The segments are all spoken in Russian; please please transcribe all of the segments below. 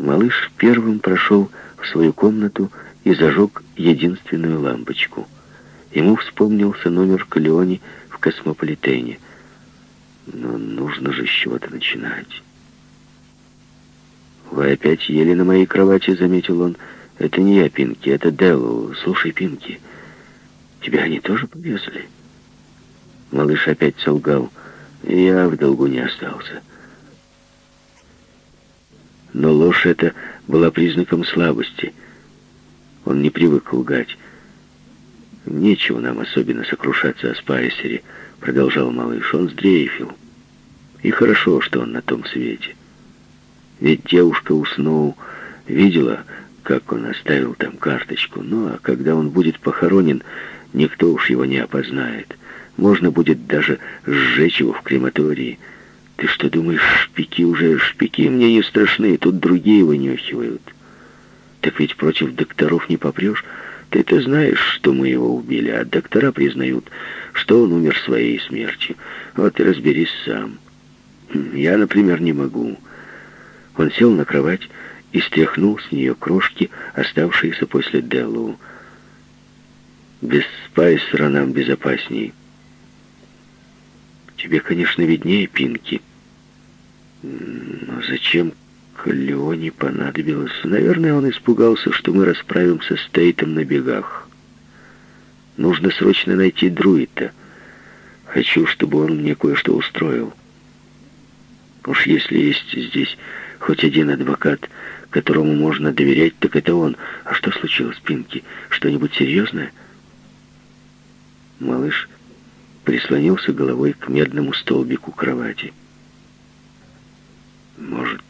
Малыш первым прошел в свою комнату и зажег единственную лампочку. Ему вспомнился номер Калеони в космополитене. Но нужно же с чего-то начинать. «Вы опять ели на моей кровати», — заметил он. «Это не я, Пинки, это Деллу. Слушай, Пинки, тебя они тоже повесили?» Малыш опять солгал. «Я в долгу не остался». Но ложь эта была признаком слабости. Он не привык лгать. «Нечего нам особенно сокрушаться о Спайсере», — продолжал малыш. «Он сдрейфил. И хорошо, что он на том свете. Ведь девушка у видела, как он оставил там карточку. Ну, а когда он будет похоронен, никто уж его не опознает. Можно будет даже сжечь его в крематории». Ты что думаешь, шпики уже... Шпики мне не страшны, тут другие вынюхивают. Так ведь против докторов не попрешь. Ты-то знаешь, что мы его убили, а доктора признают, что он умер своей смертью. Вот и разберись сам. Я, например, не могу. Он сел на кровать и стряхнул с нее крошки, оставшиеся после Деллоу. Без Спайсера нам безопасней. Тебе, конечно, виднее, Пинки. Но зачем Каллеоне понадобилось? Наверное, он испугался, что мы расправимся с Тейтом на бегах. Нужно срочно найти Друита. Хочу, чтобы он мне кое-что устроил. Уж если есть здесь хоть один адвокат, которому можно доверять, так это он. А что случилось, Пинки? Что-нибудь серьезное? Малыш прислонился головой к медному столбику кровати. Может,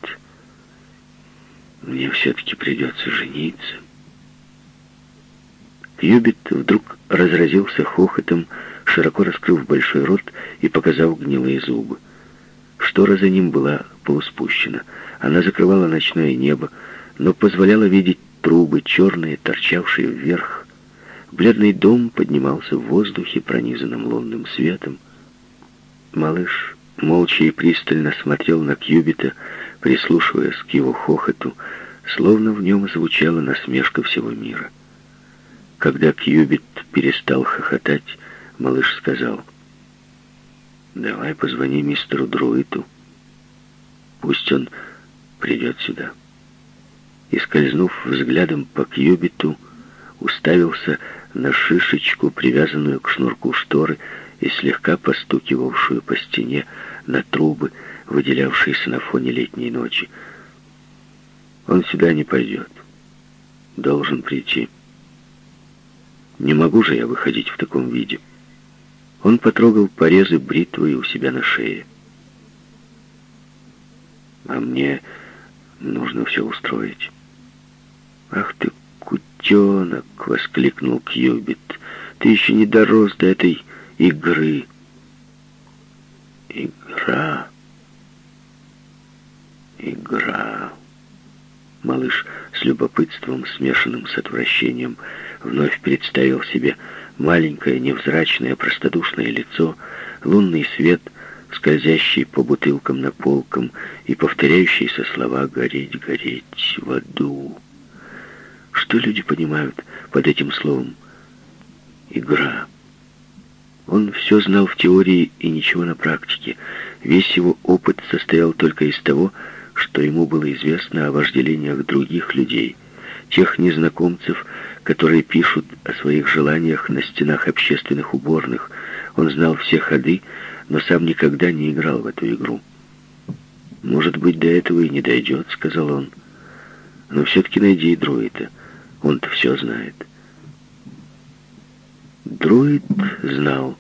мне все-таки придется жениться? Кьюбит вдруг разразился хохотом, широко раскрыв большой рот и показав гнилые зубы. Штора за ним была полуспущена. Она закрывала ночное небо, но позволяла видеть трубы, черные, торчавшие вверх. Бледный дом поднимался в воздухе, пронизанном лунным светом. Малыш молча и пристально смотрел на Кьюбита, прислушиваясь к его хохоту, словно в нем звучала насмешка всего мира. Когда Кьюбит перестал хохотать, малыш сказал, «Давай позвони мистеру Друиту. Пусть он придет сюда». И, скользнув взглядом по Кьюбиту, уставился на шишечку, привязанную к шнурку шторы и слегка постукивавшую по стене, на трубы, выделявшиеся на фоне летней ночи. Он сюда не пойдет. Должен прийти. Не могу же я выходить в таком виде. Он потрогал порезы бритвой у себя на шее. А мне нужно все устроить. «Ах ты, кутенок!» — воскликнул Кьюбит. «Ты еще не дорос до этой игры». Игра. Игра. Малыш с любопытством, смешанным с отвращением, вновь представил себе маленькое, невзрачное, простодушное лицо, лунный свет, скользящий по бутылкам на полкам и повторяющиеся слова «гореть, гореть в аду». Что люди понимают под этим словом? Игра. Он все знал в теории и ничего на практике. Весь его опыт состоял только из того, что ему было известно о вожделениях других людей, тех незнакомцев, которые пишут о своих желаниях на стенах общественных уборных. Он знал все ходы, но сам никогда не играл в эту игру. «Может быть, до этого и не дойдет», — сказал он. «Но все-таки найди друида. Он-то все знает». Друид знал.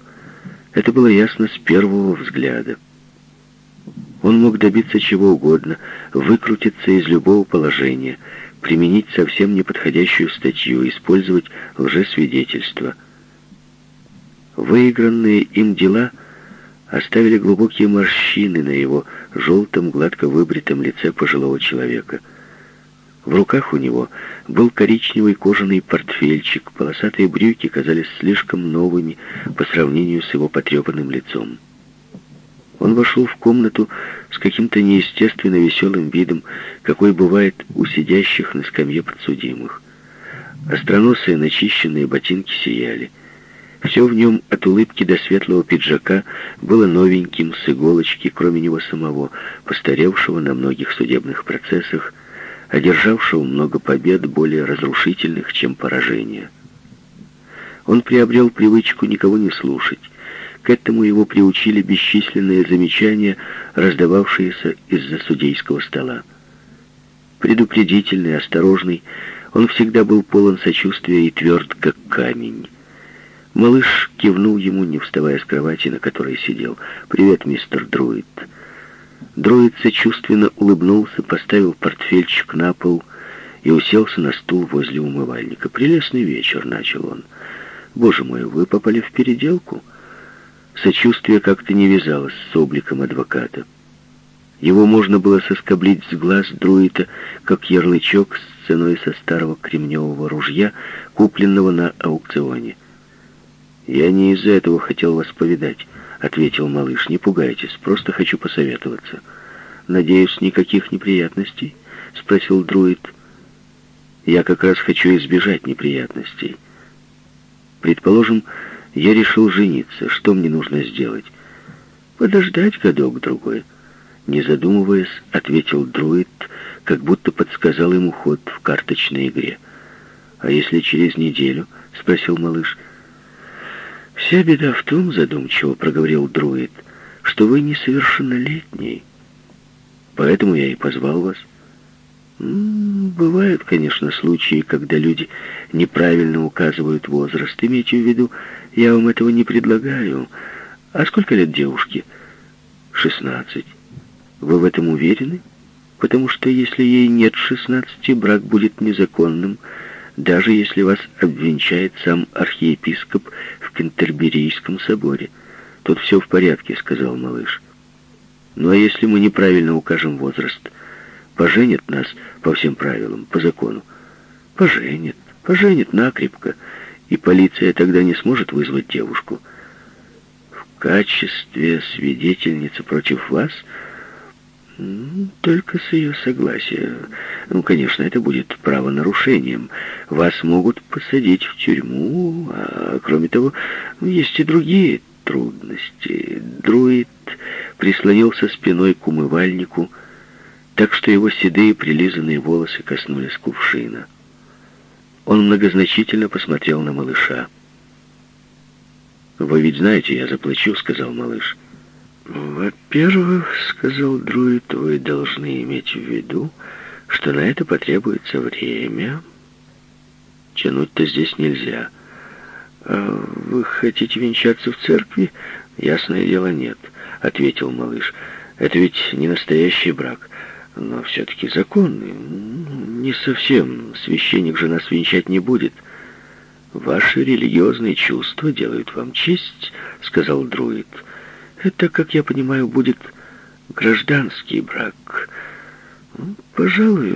Это было ясно с первого взгляда. Он мог добиться чего угодно, выкрутиться из любого положения, применить совсем неподходящую статью, использовать лжесвидетельство. Выигранные им дела оставили глубокие морщины на его желтом, гладко выбритом лице пожилого человека — в руках у него был коричневый кожаный портфельчик, полосатые брюки казались слишком новыми по сравнению с его потрепанным лицом. Он вошел в комнату с каким-то неестественно веселым видом, какой бывает у сидящих на скамье подсудимых. Остроносые начищенные ботинки сияли. Все в нем, от улыбки до светлого пиджака, было новеньким с иголочки, кроме него самого, постаревшего на многих судебных процессах, одержавшего много побед, более разрушительных, чем поражения. Он приобрел привычку никого не слушать. К этому его приучили бесчисленные замечания, раздававшиеся из-за судейского стола. Предупредительный, осторожный, он всегда был полон сочувствия и тверд, как камень. Малыш кивнул ему, не вставая с кровати, на которой сидел. «Привет, мистер Друид». Друид сочувственно улыбнулся, поставил портфельчик на пол и уселся на стул возле умывальника. «Прелестный вечер», — начал он. «Боже мой, вы попали в переделку?» Сочувствие как-то не вязалось с обликом адвоката. Его можно было соскоблить с глаз друида, как ярлычок с ценой со старого кремневого ружья, купленного на аукционе. «Я не из-за этого хотел вас повидать», — ответил малыш. «Не пугайтесь, просто хочу посоветоваться». «Надеюсь, никаких неприятностей?» — спросил друид. «Я как раз хочу избежать неприятностей. Предположим, я решил жениться. Что мне нужно сделать?» «Подождать годок-другой». Не задумываясь, ответил друид, как будто подсказал ему ход в карточной игре. «А если через неделю?» — спросил малыш. — «Вся беда в том, — задумчиво проговорил друид, — что вы несовершеннолетний. Поэтому я и позвал вас. Бывают, конечно, случаи, когда люди неправильно указывают возраст. Имейте в виду, я вам этого не предлагаю. А сколько лет девушке? Шестнадцать. Вы в этом уверены? Потому что если ей нет шестнадцати, брак будет незаконным, даже если вас обвенчает сам архиепископ в Кентерберийском соборе. Тут все в порядке, сказал малыш. Ну а если мы неправильно укажем возраст, поженят нас по всем правилам, по закону? Поженят, поженят накрепко, и полиция тогда не сможет вызвать девушку. В качестве свидетельницы против вас — только с ее согласия. Ну, конечно, это будет правонарушением. Вас могут посадить в тюрьму, а кроме того, есть и другие трудности. Друид прислонился спиной к умывальнику, так что его седые прилизанные волосы коснулись кувшина. Он многозначительно посмотрел на малыша. «Вы ведь знаете, я заплачу», — сказал малыш. «Во-первых, — сказал друид, — вы должны иметь в виду, что на это потребуется время. Тянуть-то здесь нельзя. А вы хотите венчаться в церкви? Ясное дело, нет, — ответил малыш. Это ведь не настоящий брак, но все-таки законный. Не совсем. Священник же нас венчать не будет. Ваши религиозные чувства делают вам честь, — сказал друид. — это, как я понимаю, будет гражданский брак. Ну, пожалуй,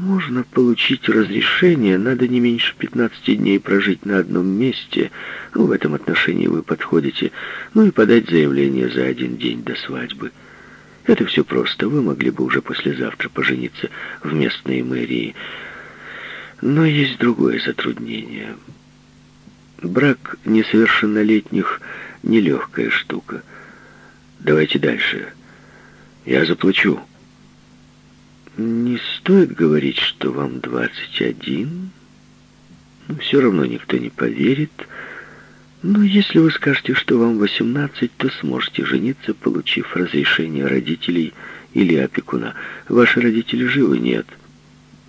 можно получить разрешение. Надо не меньше 15 дней прожить на одном месте. Ну, в этом отношении вы подходите. Ну и подать заявление за один день до свадьбы. Это все просто. Вы могли бы уже послезавтра пожениться в местной мэрии. Но есть другое затруднение. Брак несовершеннолетних — нелегкая штука — Давайте дальше. Я заплачу. Не стоит говорить, что вам 21. Ну, все равно никто не поверит. Но если вы скажете, что вам 18, то сможете жениться, получив разрешение родителей или опекуна. Ваши родители живы? Нет.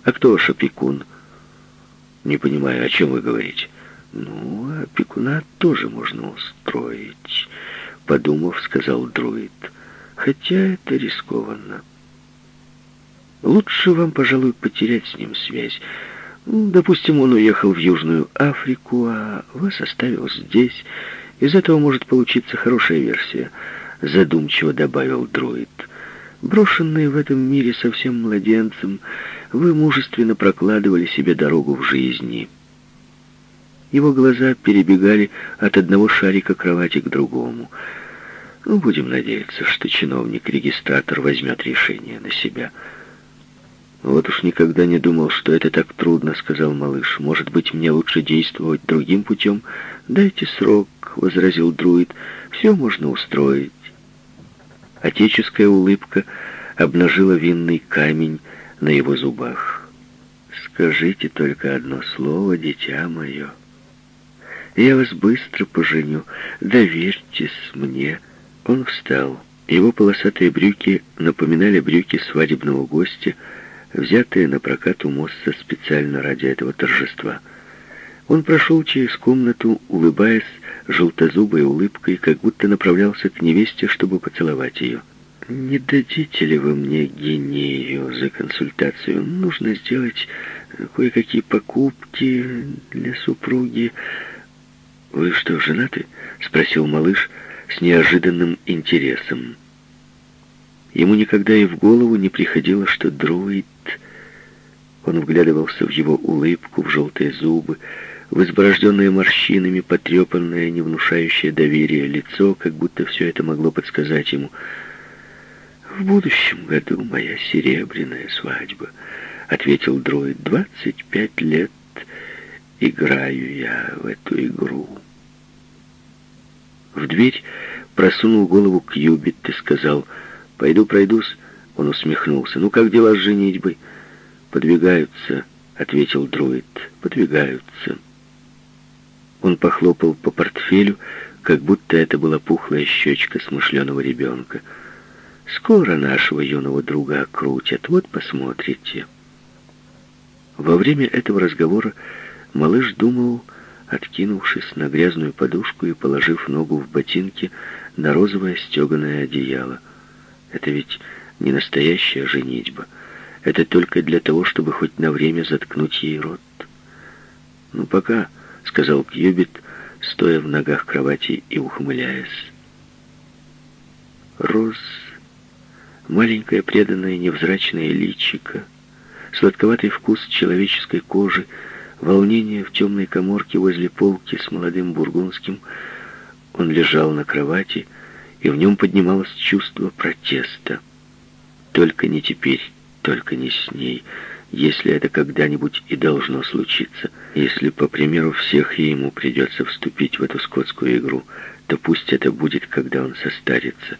А кто ваш опекун? Не понимаю, о чем вы говорите. Ну, опекуна тоже можно устроить подумав, сказал друид. Хотя это рискованно. Лучше вам, пожалуй, потерять с ним связь. Допустим, он уехал в Южную Африку, а вас оставил здесь. Из этого может получиться хорошая версия, задумчиво добавил друид. Брошенные в этом мире совсем младенцем, вы мужественно прокладывали себе дорогу в жизни. Его глаза перебегали от одного шарика кровати к другому — Ну, будем надеяться, что чиновник-регистратор возьмет решение на себя. «Вот уж никогда не думал, что это так трудно», — сказал малыш. «Может быть, мне лучше действовать другим путем?» «Дайте срок», — возразил друид. «Все можно устроить». Отеческая улыбка обнажила винный камень на его зубах. «Скажите только одно слово, дитя мое. Я вас быстро поженю. Доверьтесь мне». Он встал. Его полосатые брюки напоминали брюки свадебного гостя, взятые на прокат у Мосса специально ради этого торжества. Он прошел через комнату, улыбаясь желтозубой улыбкой, как будто направлялся к невесте, чтобы поцеловать ее. «Не дадите ли вы мне гинею за консультацию? Нужно сделать кое-какие покупки для супруги». «Вы что, женаты?» — спросил малыш с неожиданным интересом. Ему никогда и в голову не приходило, что дроид... Он вглядывался в его улыбку, в желтые зубы, в изборожденное морщинами, потрепанное, не внушающее доверия лицо, как будто все это могло подсказать ему. «В будущем году моя серебряная свадьба», — ответил дроид. «Двадцать пять лет играю я в эту игру». В дверь просунул голову Кьюбит и сказал «Пойду пройдусь». Он усмехнулся. «Ну, как дела с женитьбой?» «Подвигаются», — ответил друид. «Подвигаются». Он похлопал по портфелю, как будто это была пухлая щечка смышленого ребенка. «Скоро нашего юного друга окрутят, вот посмотрите». Во время этого разговора малыш думал, откинувшись на грязную подушку и положив ногу в ботинки на розовое стеганое одеяло. Это ведь не настоящая женитьба. Это только для того, чтобы хоть на время заткнуть ей рот. «Ну, пока», — сказал Кьюбит, стоя в ногах кровати и ухмыляясь. Роз, маленькое преданное невзрачное личико, сладковатый вкус человеческой кожи, волнение в темной коморке возле полки с молодым бургундским. Он лежал на кровати, и в нем поднималось чувство протеста. Только не теперь, только не с ней — если это когда-нибудь и должно случиться. Если, по примеру всех, и ему придется вступить в эту скотскую игру, то пусть это будет, когда он состарится,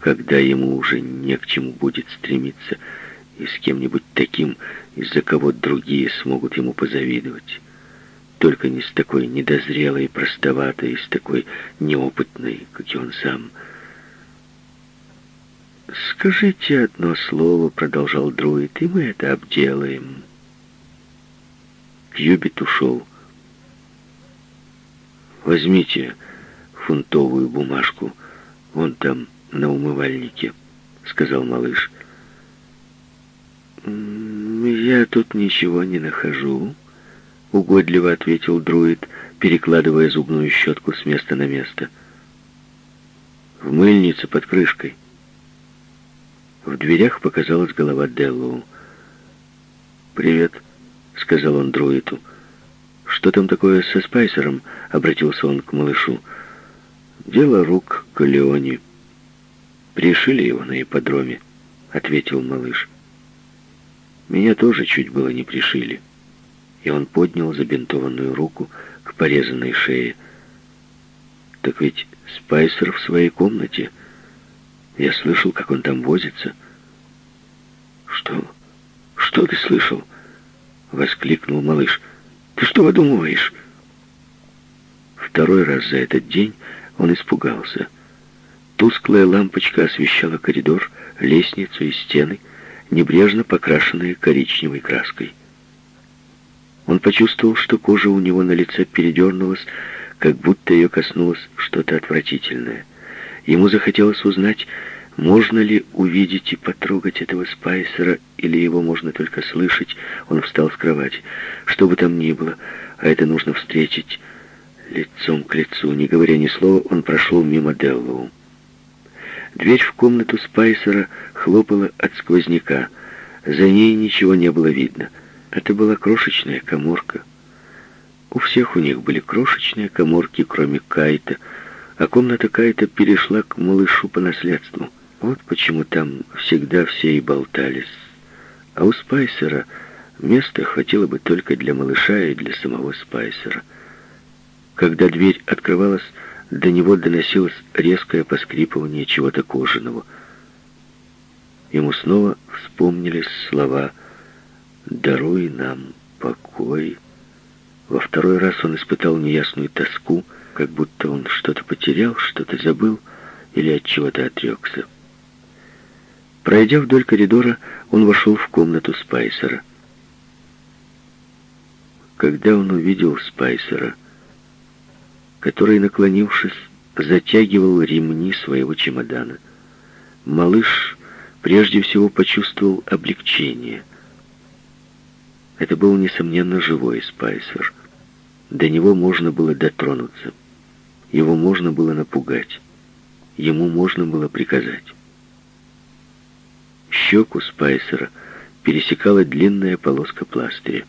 когда ему уже не к чему будет стремиться, и с кем-нибудь таким, из-за кого другие смогут ему позавидовать. Только не с такой недозрелой, простоватой, с такой неопытной, как и он сам — «Скажите одно слово», — продолжал друид, — «и мы это обделаем». Кьюбит ушел. «Возьмите фунтовую бумажку, вон там, на умывальнике», — сказал малыш. «Я тут ничего не нахожу», — угодливо ответил друид, перекладывая зубную щетку с места на место. «В мыльнице под крышкой». В дверях показалась голова Деллоу. «Привет», — сказал он друиду. «Что там такое со Спайсером?» — обратился он к малышу. «Дело рук Калеони. Пришили его на ипподроме», — ответил малыш. «Меня тоже чуть было не пришили». И он поднял забинтованную руку к порезанной шее. «Так ведь Спайсер в своей комнате», — я слышал, как он там возится. Что? Что ты слышал? Воскликнул малыш. Ты что выдумываешь? Второй раз за этот день он испугался. Тусклая лампочка освещала коридор, лестницу и стены, небрежно покрашенные коричневой краской. Он почувствовал, что кожа у него на лице передернулась, как будто ее коснулось что-то отвратительное. Ему захотелось узнать, можно ли увидеть и потрогать этого Спайсера, или его можно только слышать. Он встал с кровати. Что бы там ни было, а это нужно встретить лицом к лицу. Не говоря ни слова, он прошел мимо Деллоу. Дверь в комнату Спайсера хлопала от сквозняка. За ней ничего не было видно. Это была крошечная коморка. У всех у них были крошечные коморки, кроме Кайта — а комната Кайта перешла к малышу по наследству. Вот почему там всегда все и болтались. А у Спайсера места хватило бы только для малыша и для самого Спайсера. Когда дверь открывалась, до него доносилось резкое поскрипывание чего-то кожаного. Ему снова вспомнились слова «Даруй нам покой». Во второй раз он испытал неясную тоску, как будто он что-то потерял, что-то забыл или от чего-то отрекся. Пройдя вдоль коридора, он вошел в комнату Спайсера. Когда он увидел Спайсера, который, наклонившись, затягивал ремни своего чемодана, малыш прежде всего почувствовал облегчение. Это был, несомненно, живой Спайсер. До него можно было дотронуться. Его можно было напугать. Ему можно было приказать. Щеку Спайсера пересекала длинная полоска пластыря.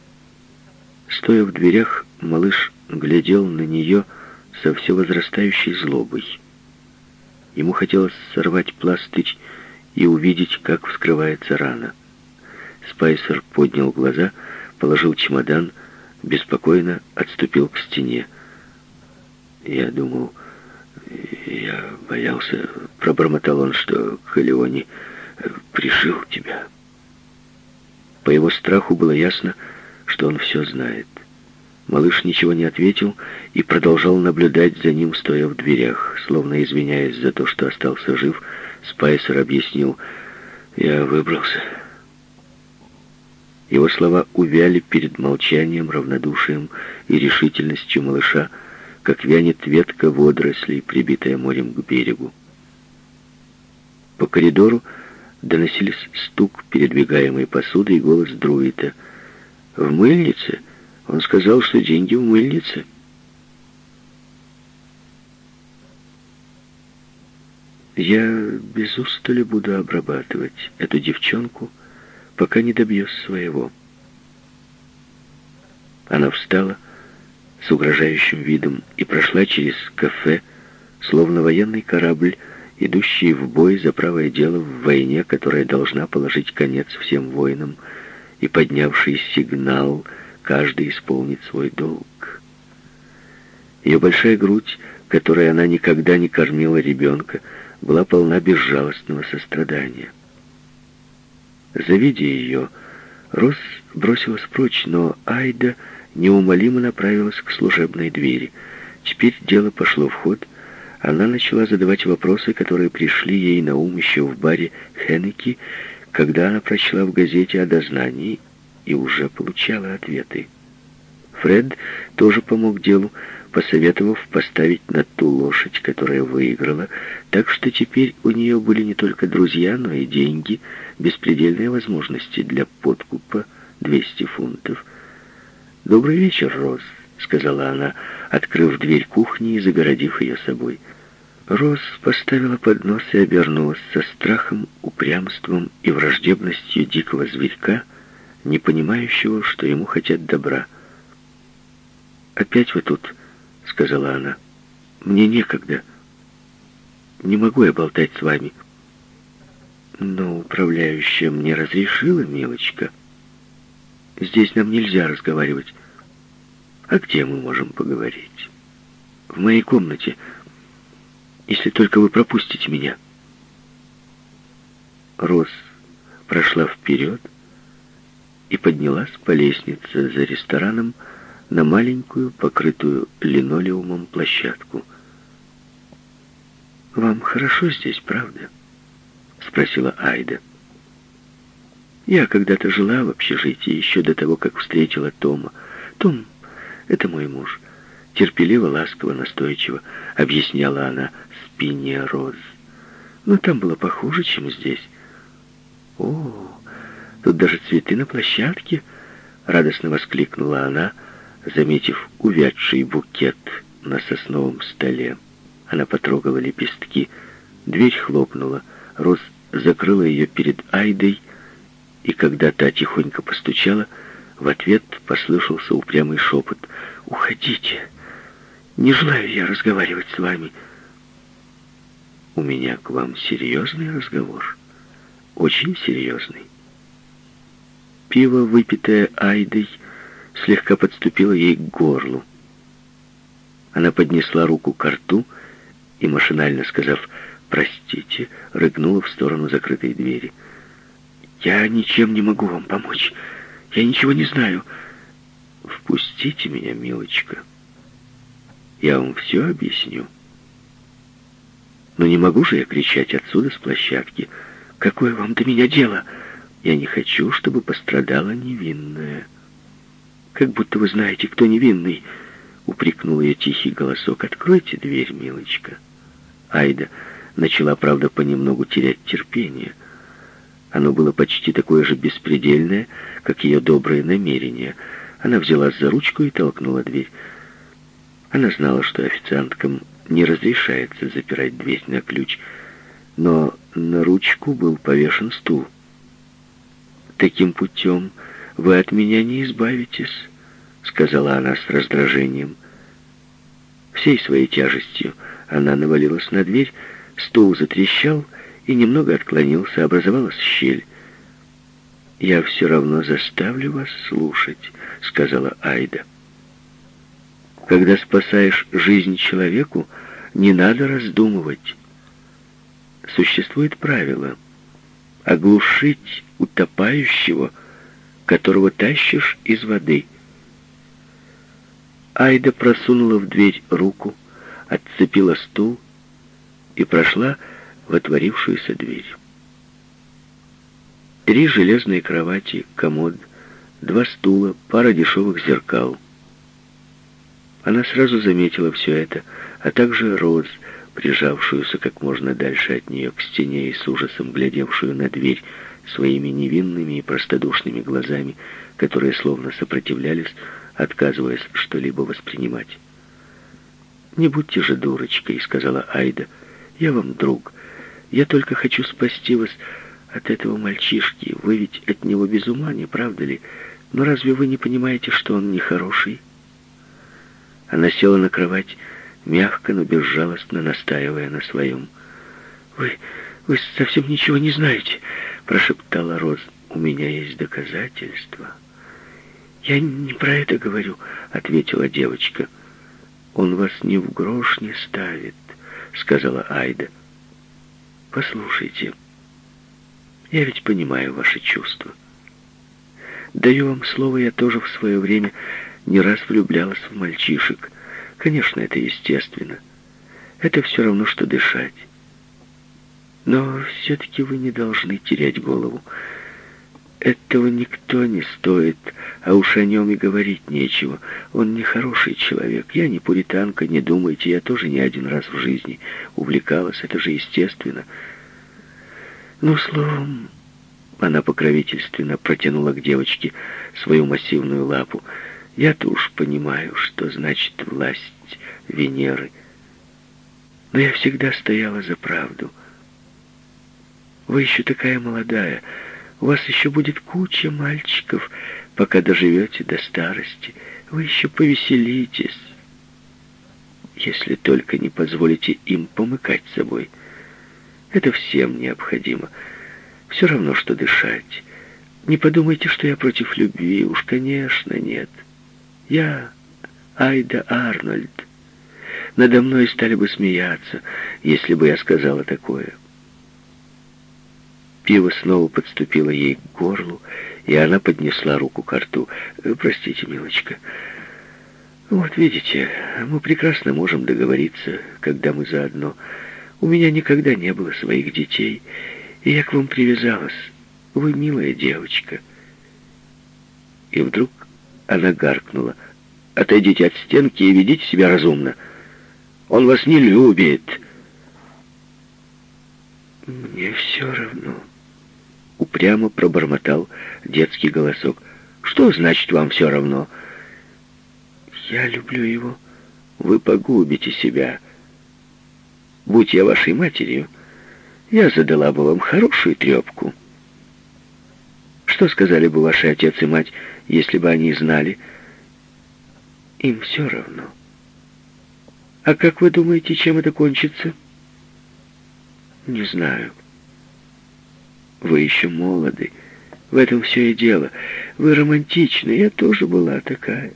Стоя в дверях, малыш глядел на нее со все возрастающей злобой. Ему хотелось сорвать пластырь и увидеть, как вскрывается рана. Спайсер поднял глаза, положил чемодан, беспокойно отступил к стене. «Я думал, я боялся», — пробормотал он, что Калеони пришил тебя». По его страху было ясно, что он все знает. Малыш ничего не ответил и продолжал наблюдать за ним, стоя в дверях. Словно извиняясь за то, что остался жив, Спайсер объяснил, «Я выбрался». Его слова увяли перед молчанием, равнодушием и решительностью малыша, как вянет ветка водорослей, прибитая морем к берегу. По коридору доносились стук передвигаемой посуды и голос друида. «В мыльнице?» Он сказал, что деньги в мыльнице. Я без устали буду обрабатывать эту девчонку, пока не добьюсь своего. Она встала с угрожающим видом и прошла через кафе, словно военный корабль, идущий в бой за правое дело в войне, которая должна положить конец всем войнам, и поднявший сигнал «каждый исполнит свой долг». Ее большая грудь, которой она никогда не кормила ребенка, была полна безжалостного сострадания. Завидя ее, Рос бросилась прочь, но Айда неумолимо направилась к служебной двери. Теперь дело пошло в ход. Она начала задавать вопросы, которые пришли ей на ум еще в баре Хеннеки, когда она прочла в газете о дознании и уже получала ответы. Фред тоже помог делу, посоветовав поставить на ту лошадь, которая выиграла, так что теперь у нее были не только друзья, но и деньги, беспредельные возможности для подкупа 200 фунтов. «Добрый вечер, Роз», — сказала она, открыв дверь кухни и загородив ее собой. Роз поставила поднос и обернулась со страхом, упрямством и враждебностью дикого зверька, не понимающего, что ему хотят добра. «Опять вы тут?» — сказала она. «Мне некогда. Не могу я болтать с вами». «Но управляющая мне разрешила, милочка. Здесь нам нельзя разговаривать. А где мы можем поговорить?» «В моей комнате, если только вы пропустите меня». Рос прошла вперед и поднялась по лестнице за рестораном, на маленькую, покрытую линолеумом площадку. «Вам хорошо здесь, правда?» — спросила Айда. «Я когда-то жила в общежитии, еще до того, как встретила Тома. Том — это мой муж. Терпеливо, ласково, настойчиво объясняла она спине роз. Но там было похуже, чем здесь. О, тут даже цветы на площадке!» — радостно воскликнула она — заметив увядший букет на сосновом столе. Она потрогала лепестки. Дверь хлопнула. Роз закрыла ее перед Айдой, и когда та тихонько постучала, в ответ послышался упрямый шепот. «Уходите! Не желаю я разговаривать с вами!» у меня к вам серьезный разговор. Очень серьезный. Пиво, выпитое Айдой, слегка подступило ей к горлу. Она поднесла руку к рту и, машинально сказав «простите», рыгнула в сторону закрытой двери. «Я ничем не могу вам помочь. Я ничего не знаю. Впустите меня, милочка. Я вам все объясню». Но не могу же я кричать отсюда с площадки. «Какое вам до меня дело?» Я не хочу, чтобы пострадала невинная. Как будто вы знаете, кто невинный, упрекнул ее тихий голосок. Откройте дверь, милочка. Айда начала, правда, понемногу терять терпение. Оно было почти такое же беспредельное, как ее добрые намерения. Она взялась за ручку и толкнула дверь. Она знала, что официанткам не разрешается запирать дверь на ключ, но на ручку был повешен стул. «Таким путем вы от меня не избавитесь», — сказала она с раздражением. Всей своей тяжестью она навалилась на дверь, стул затрещал и немного отклонился, образовалась щель. «Я все равно заставлю вас слушать», — сказала Айда. «Когда спасаешь жизнь человеку, не надо раздумывать. Существует правило — оглушить утопающего, которого тащишь из воды. Айда просунула в дверь руку, отцепила стул и прошла в отворившуюся дверь. Три железные кровати, комод, два стула, пара дешевых зеркал. Она сразу заметила все это, а также роз, прижавшуюся как можно дальше от нее к стене и с ужасом глядевшую на дверь своими невинными и простодушными глазами, которые словно сопротивлялись, отказываясь что-либо воспринимать. «Не будьте же дурочкой», — сказала Айда. «Я вам друг. Я только хочу спасти вас от этого мальчишки. Вы ведь от него без ума, не правда ли? Но разве вы не понимаете, что он нехороший?» Она села на кровать, мягко, но безжалостно настаивая на своем. «Вы... вы совсем ничего не знаете», — прошептала Роз. «У меня есть доказательства». «Я не про это говорю», — ответила девочка. «Он вас ни в грош не ставит», — сказала Айда. «Послушайте, я ведь понимаю ваши чувства. Даю вам слово, я тоже в свое время не раз влюблялась в мальчишек». Конечно, это естественно. Это все равно, что дышать. Но все-таки вы не должны терять голову. Этого никто не стоит, а уж о нем и говорить нечего. Он не хороший человек. Я не пуританка, не думайте, я тоже не один раз в жизни увлекалась, это же естественно. Ну, словом, она покровительственно протянула к девочке свою массивную лапу. Я-то уж понимаю, что значит власть Венеры. Но я всегда стояла за правду. Вы еще такая молодая. У вас еще будет куча мальчиков, пока доживете до старости. Вы еще повеселитесь, если только не позволите им помыкать собой. Это всем необходимо. Все равно, что дышать. Не подумайте, что я против любви. Уж, конечно, нет. — я Айда Арнольд. Надо мной стали бы смеяться, если бы я сказала такое. Пиво снова подступило ей к горлу, и она поднесла руку к рту. «Э, «Простите, милочка. Вот видите, мы прекрасно можем договориться, когда мы заодно. У меня никогда не было своих детей, и я к вам привязалась. Вы милая девочка». И вдруг она гаркнула. «Отойдите от стенки и ведите себя разумно. Он вас не любит». «Мне все равно», — упрямо пробормотал детский голосок. «Что значит вам все равно?» «Я люблю его. Вы погубите себя. Будь я вашей матерью, я задала бы вам хорошую трепку». Что сказали бы ваши отец и мать, если бы они знали? Им все равно. А как вы думаете, чем это кончится? Не знаю. Вы еще молоды. В этом все и дело. Вы романтичны, я тоже была такая.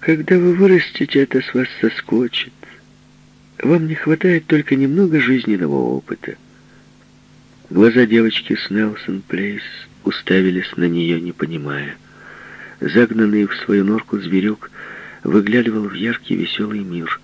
Когда вы вырастете, это с вас соскочит. Вам не хватает только немного жизненного опыта. Глаза девочки с Нелсон Плейс уставились на нее, не понимая. Загнанный в свою норку зверек выглядывал в яркий веселый мир.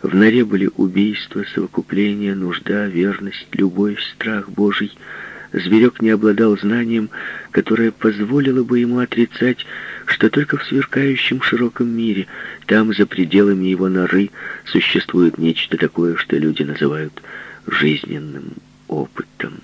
В норе были убийства, совокупление, нужда, верность, любовь, страх Божий — Зверек не обладал знанием, которое позволило бы ему отрицать, что только в сверкающем широком мире, там, за пределами его норы, существует нечто такое, что люди называют жизненным опытом.